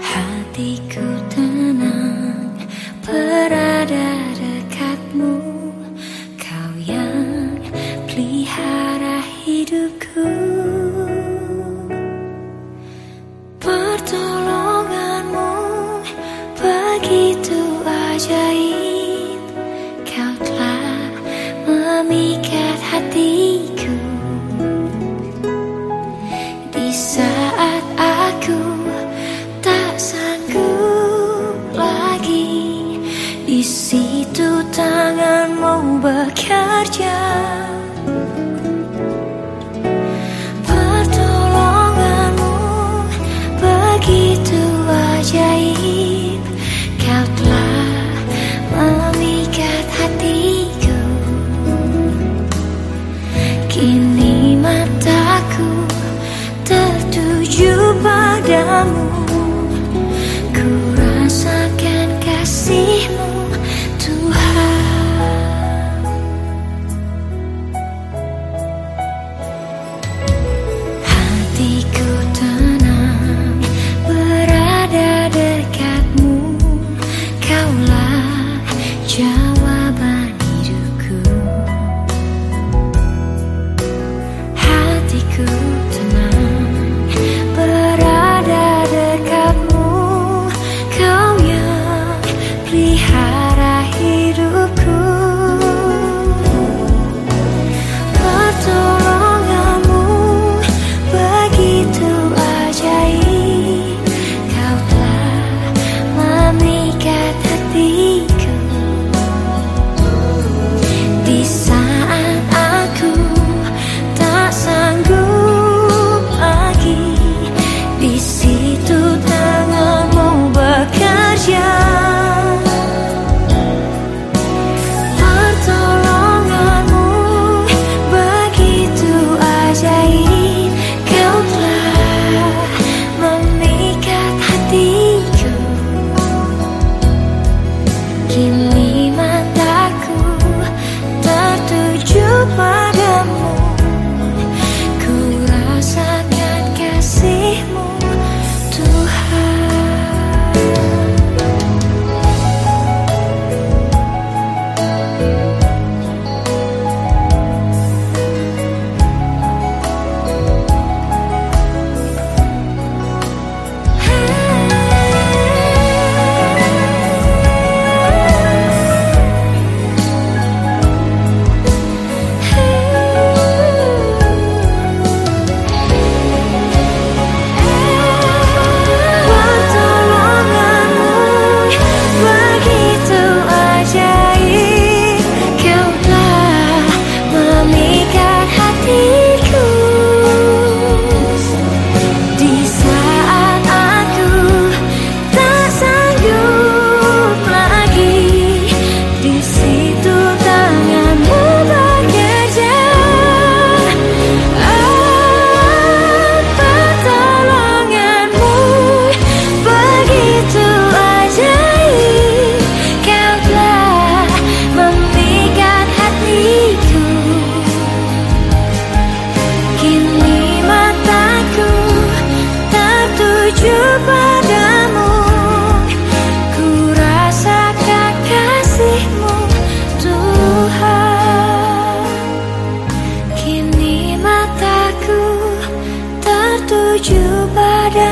hatiku tenang berada dekatmu. Kau yang pelihara hidupku. Pertolonganmu begitu aja. amor. you pada